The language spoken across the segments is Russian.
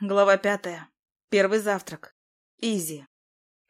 Глава пятая. Первый завтрак. Изи.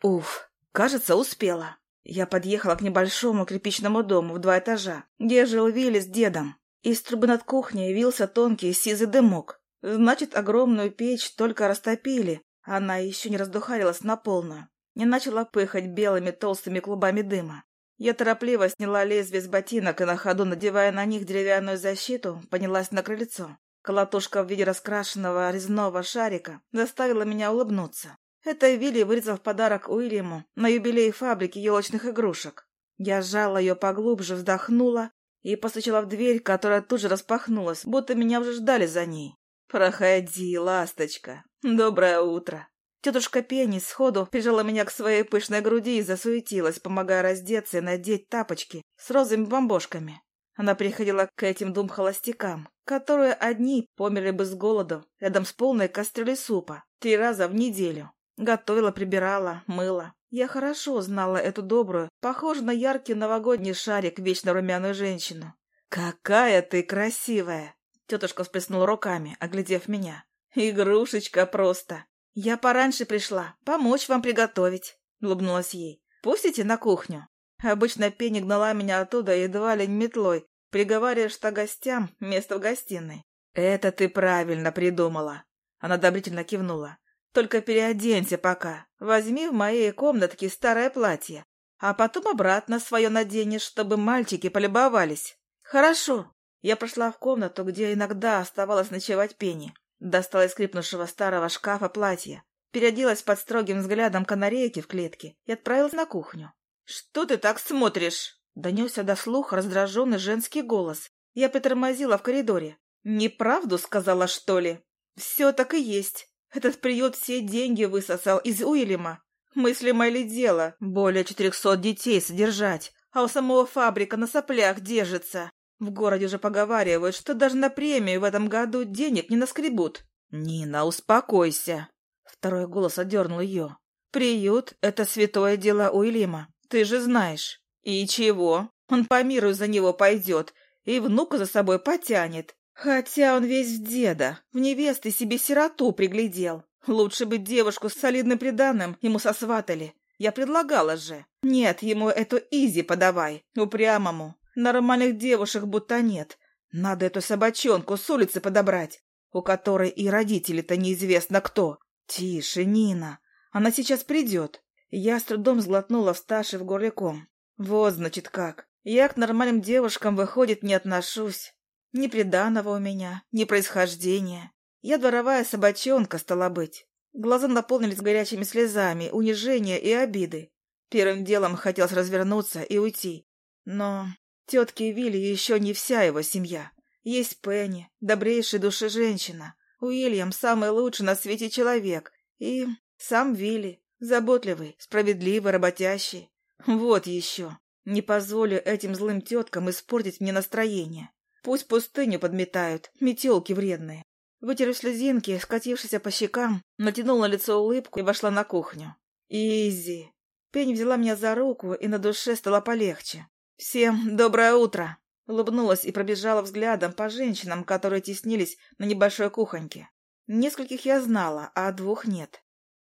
Уф, кажется, успела. Я подъехала к небольшому кирпичному дому в два этажа, где жил Вилли с дедом. Из трубы над кухней вился тонкий сизый дымок. Значит, огромную печь только растопили, она еще не раздухарилась на полную. Не начала пыхать белыми толстыми клубами дыма. Я торопливо сняла лезвие с ботинок и на ходу, надевая на них деревянную защиту, поднялась на крыльцо. Колотушка в виде раскрашенного резного шарика заставила меня улыбнуться. Это Вилли вырезал в подарок Уильяму на юбилей фабрики елочных игрушек. Я сжала ее поглубже, вздохнула и постучала в дверь, которая тут же распахнулась, будто меня уже ждали за ней. «Проходи, ласточка. Доброе утро». Тетушка Пенни сходу прижала меня к своей пышной груди и засуетилась, помогая раздеться и надеть тапочки с розовыми бомбошками. Она приходила к этим двум холостякам, которые одни померли бы с голоду рядом с полной кастрюлей супа три раза в неделю. Готовила, прибирала, мыла. Я хорошо знала эту добрую, похожую на яркий новогодний шарик, вечно румяную женщину. «Какая ты красивая!» Тетушка всплеснула руками, оглядев меня. «Игрушечка просто! Я пораньше пришла, помочь вам приготовить!» Улыбнулась ей. «Пустите на кухню?» Обычно Пенни гнала меня оттуда едва ли не метлой, приговаривая, что гостям место в гостиной. «Это ты правильно придумала!» Она одобрительно кивнула. «Только переоденься пока. Возьми в моей комнатке старое платье, а потом обратно свое наденешь, чтобы мальчики полюбовались». «Хорошо». Я прошла в комнату, где иногда оставалась ночевать Пенни. Достала из скрипнувшего старого шкафа платье, переоделась под строгим взглядом канарейки в клетке и отправилась на кухню. «Что ты так смотришь?» — донесся до слуха раздраженный женский голос. Я притормозила в коридоре. «Неправду сказала, что ли?» «Все так и есть. Этот приют все деньги высосал из Уильяма. Мыслимое ли дело более четырехсот детей содержать, а у самого фабрика на соплях держится. В городе уже поговаривают, что даже на премию в этом году денег не наскребут». «Нина, успокойся!» Второй голос одернул ее. «Приют — это святое дело Уильяма. Ты же знаешь. И чего? Он по миру за него пойдет и внука за собой потянет. Хотя он весь в деда, в невесты себе сироту приглядел. Лучше бы девушку с солидным приданным ему сосватали. Я предлагала же. Нет, ему эту изи подавай, упрямому. Нормальных девушек будто нет. Надо эту собачонку с улицы подобрать, у которой и родители-то неизвестно кто. Тише, Нина, она сейчас придет. Я с трудом сглотнула вставший в горле ком. Вот, значит, как. Я к нормальным девушкам, выходит, не отношусь. Ни приданого у меня, ни происхождения. Я дворовая собачонка, стала быть. Глаза наполнились горячими слезами, унижения и обиды. Первым делом хотелось развернуться и уйти. Но тетки Вилли еще не вся его семья. Есть Пенни, добрейшей души женщина. Уильям самый лучший на свете человек. И сам Вилли. Заботливый, справедливый, работящий. Вот еще. Не позволю этим злым теткам испортить мне настроение. Пусть пустыню подметают, метелки вредные. Вытерев слезинки, скатившись по щекам, натянула на лицо улыбку и вошла на кухню. Изи. Пень взяла меня за руку, и на душе стало полегче. «Всем доброе утро!» Улыбнулась и пробежала взглядом по женщинам, которые теснились на небольшой кухоньке. Нескольких я знала, а двух нет.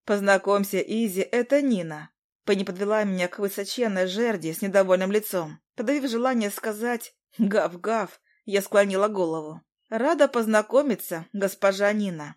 «Познакомься, Изи, это Нина». Пенни подвела меня к высоченной жерди с недовольным лицом. Подавив желание сказать «гав-гав», я склонила голову. «Рада познакомиться, госпожа Нина».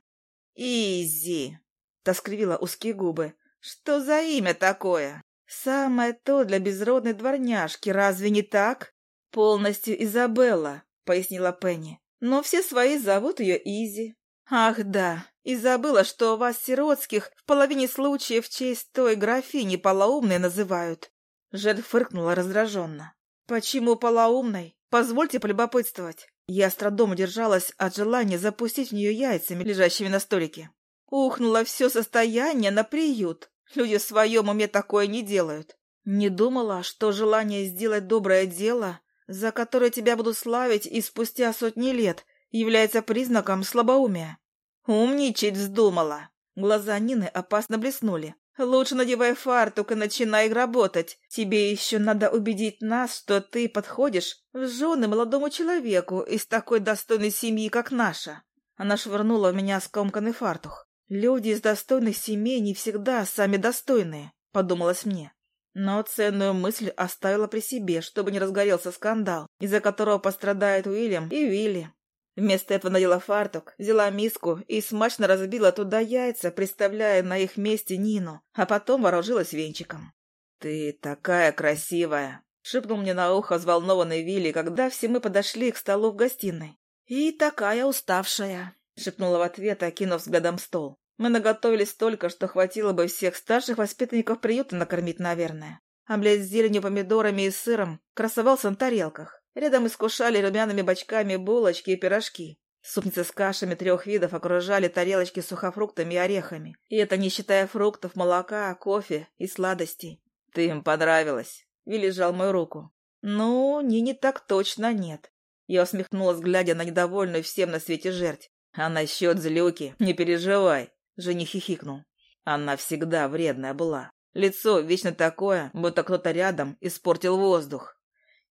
«Изи», — тоскривила узкие губы. «Что за имя такое?» «Самое то для безродной дворняжки, разве не так?» «Полностью Изабелла», — пояснила Пенни. «Но все свои зовут ее Изи». «Ах да, и забыла, что вас, сиротских, в половине случаев в честь той графини полоумной называют. Жед фыркнула раздраженно. Почему полоумной? Позвольте полюбопытствовать. Я с трудом удержалась от желания запустить в нее яйцами, лежащими на столике. Ухнуло все состояние на приют. Люди в своем уме такое не делают. Не думала, что желание сделать доброе дело, за которое тебя будут славить и спустя сотни лет, является признаком слабоумия. «Умничать вздумала!» Глаза Нины опасно блеснули. «Лучше надевай фартук и начинай работать. Тебе еще надо убедить нас, что ты подходишь в жены молодому человеку из такой достойной семьи, как наша». Она швырнула в меня скомканный фартух. Люди из достойных семей не всегда сами достойные, подумалось мне. Но ценную мысль оставила при себе, чтобы не разгорелся скандал, из-за которого пострадает Уильям и Вилли. Вместо этого надела фартук, взяла миску и смачно разбила туда яйца, представляя на их месте Нину, а потом вооружилась венчиком. «Ты такая красивая!» — шепнул мне на ухо взволнованный Вилли, когда все мы подошли к столу в гостиной. «И такая уставшая!» — шепнула в ответ, окинув взглядом стол. «Мы наготовили столько, что хватило бы всех старших воспитанников приюта накормить, наверное. Омлет с зеленью, помидорами и сыром красовался на тарелках. Рядом искушали румяными бочками булочки и пирожки. Супницы с кашами трех видов окружали тарелочки с сухофруктами и орехами. И это не считая фруктов, молока, кофе и сладостей. «Ты им понравилась?» Вилли сжал мою руку. «Ну, не не так точно нет». Я усмехнулась, глядя на недовольную всем на свете жерть. «А насчет злюки, не переживай», — жених хихикнул. Она всегда вредная была. Лицо вечно такое, будто кто-то рядом испортил воздух.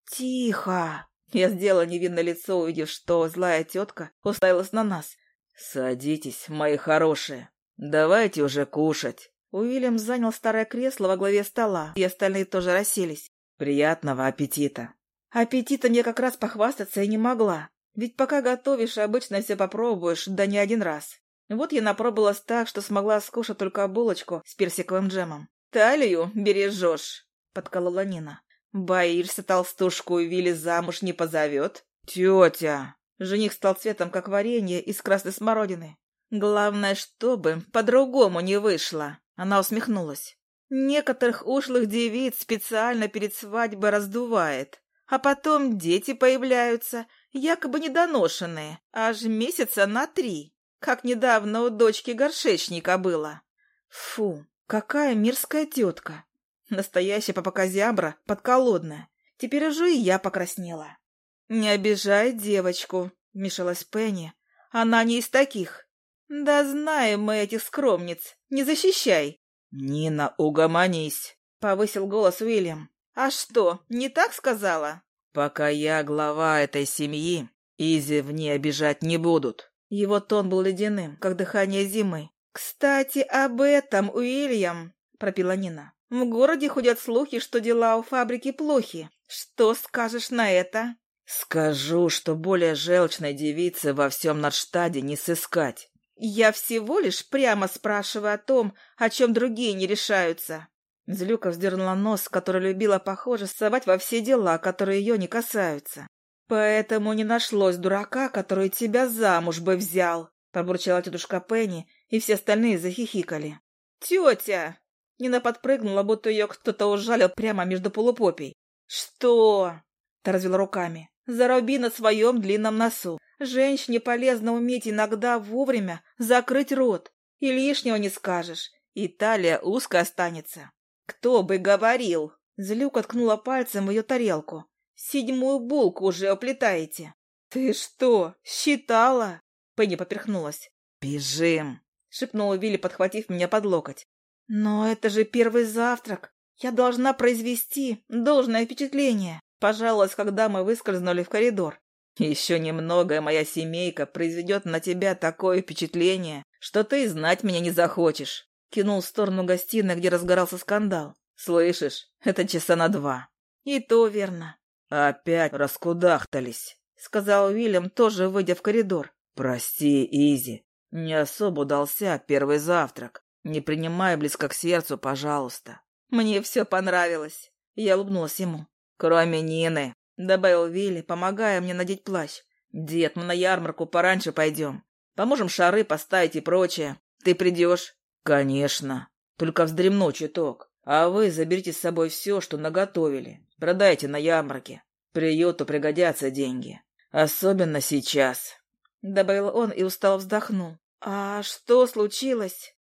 «Тихо!» Я сделала невинное лицо, увидев, что злая тетка уставилась на нас. «Садитесь, мои хорошие. Давайте уже кушать». Уильям занял старое кресло во главе стола, и остальные тоже расселись. «Приятного аппетита!» Аппетитом я как раз похвастаться и не могла. Ведь пока готовишь, обычно все попробуешь, да не один раз. Вот я напробовалась так, что смогла скушать только булочку с персиковым джемом. «Талию бережешь», — подколола Нина. «Боишься, толстушку Вилли замуж не позовет?» «Тетя!» Жених стал цветом, как варенье из красной смородины. «Главное, чтобы по-другому не вышло!» Она усмехнулась. «Некоторых ушлых девиц специально перед свадьбой раздувает, а потом дети появляются, якобы недоношенные, аж месяца на три, как недавно у дочки горшечника было. Фу, какая мирская тетка! Настоящая попаказябра, подколодная. Теперь уже и я покраснела. «Не обижай девочку», — вмешалась Пенни. «Она не из таких». «Да знаем мы этих скромниц. Не защищай». «Нина, угомонись», — повысил голос Уильям. «А что, не так сказала?» «Пока я глава этой семьи, Изи в ней обижать не будут». Его тон был ледяным, как дыхание зимы. «Кстати, об этом, Уильям», — пропила Нина. В городе ходят слухи, что дела у фабрики плохи. Что скажешь на это? Скажу, что более желчной девицы во всем надштаде не сыскать. Я всего лишь прямо спрашиваю о том, о чем другие не решаются. Злюка вздернула нос, который любила, похоже, совать во все дела, которые ее не касаются. «Поэтому не нашлось дурака, который тебя замуж бы взял», — пробурчала тетушка Пенни, и все остальные захихикали. «Тетя!» Нина подпрыгнула, будто ее кто-то ужалил прямо между полупопей. «Что?» — та развела руками. «Заруби на своем длинном носу. Женщине полезно уметь иногда вовремя закрыть рот. И лишнего не скажешь. И талия узко останется». «Кто бы говорил?» Злюка ткнула пальцем в ее тарелку. «Седьмую булку уже оплетаете». «Ты что, считала?» Пенни поперхнулась. «Бежим!» — шепнула Вилли, подхватив меня под локоть. «Но это же первый завтрак. Я должна произвести должное впечатление», — пожаловалась, когда мы выскользнули в коридор. «Еще немного, моя семейка произведет на тебя такое впечатление, что ты знать меня не захочешь», — кинул в сторону гостиной, где разгорался скандал. «Слышишь, это часа на два». «И то верно». «Опять раскудахтались», — сказал Уильям, тоже выйдя в коридор. «Прости, Изи, не особо удался первый завтрак. Не принимай близко к сердцу, пожалуйста. Мне все понравилось. Я улыбнулась ему. Кроме Нины, добавил Вилли, помогая мне надеть плащ. Дед, мы на ярмарку пораньше пойдем. Поможем шары поставить и прочее. Ты придешь? Конечно. Только вздремну чуток. А вы заберите с собой все, что наготовили. Продайте на ярмарке. Приюту пригодятся деньги. Особенно сейчас. Добавил он и устало вздохнул. А что случилось?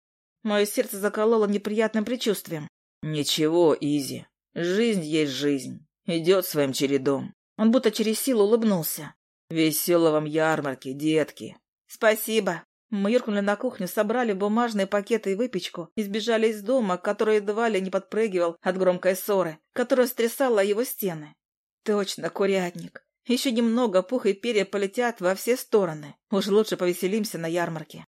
Мое сердце закололо неприятным предчувствием. «Ничего, Изи. Жизнь есть жизнь. Идет своим чередом». Он будто через силу улыбнулся. «Весело вам ярмарки, детки». «Спасибо». Мы юркнули на кухню, собрали бумажные пакеты и выпечку и сбежали из дома, который едва ли не подпрыгивал от громкой ссоры, которая стрясала его стены. «Точно, курятник. Еще немного пух и перья полетят во все стороны. Уж лучше повеселимся на ярмарке».